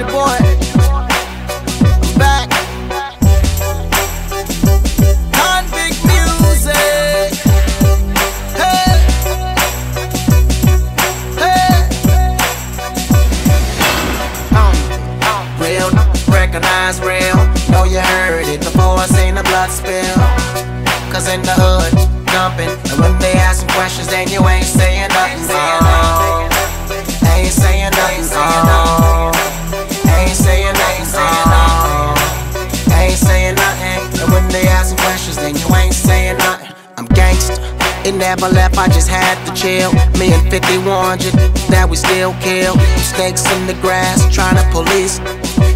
your boy. Convict music. Hey. Hey. Um, um, real, real. Know you heard it blood. Cause in the hood, dumping. And when they asking questions, then you ain't saying nothing. It never left, I just had to chill. Me and 51 just that we still kill. Snakes in the grass, trying to police.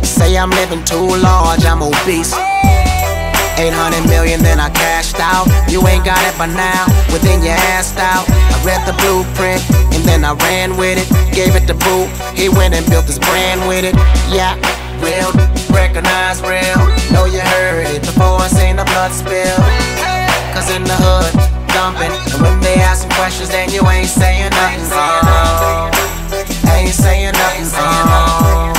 Say I'm living too large, I'm obese. 800 million, then I cashed out. You ain't got it by now, within your ass out. I read the blueprint, and then I ran with it. Gave it to Boo, he went and built his brand with it. Yeah, real, recognize real. Know you heard it before I seen the blood spill. Cause in the hood, dumping. And when they ask some questions, then you ain't saying nothing. Oh, ain't saying nothing. Oh,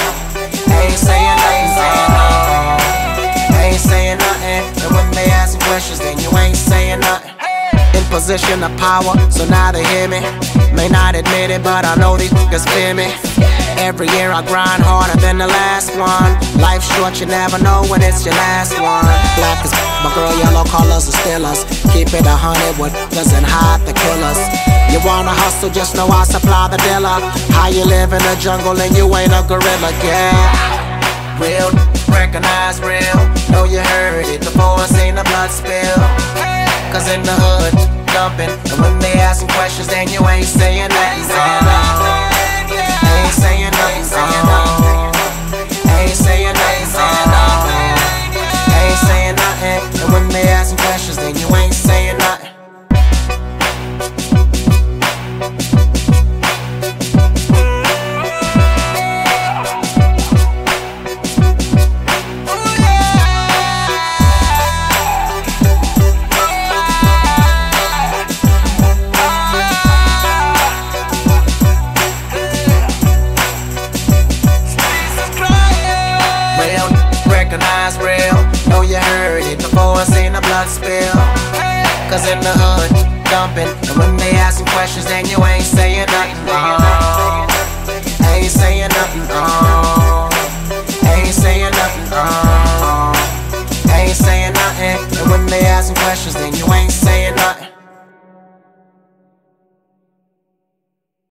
ain't saying nothing. Oh, ain't saying nothing. And when they ask some questions, then you ain't saying nothing. Position of power, so now they hear me. May not admit it, but I know these niggas fear me. Every year I grind harder than the last one. Life's short, you never know when it's your last one. Black is my girl, yellow colors are still us. Keep it a hundred, what doesn't hide the killers. You wanna hustle, just know I supply the dealer. How you live in the jungle and you ain't a gorilla, yeah. Real, recognize real. Know you heard it before I seen the blood spill. Cause in the hood, dumping. And when they ask some questions, then you ain't saying got some questions and you ain't saying nothing. Uh, ain't saying nothing. Uh, ain't saying nothing. Uh, ain't saying nothing. And when they ask some questions, then you ain't saying nothing.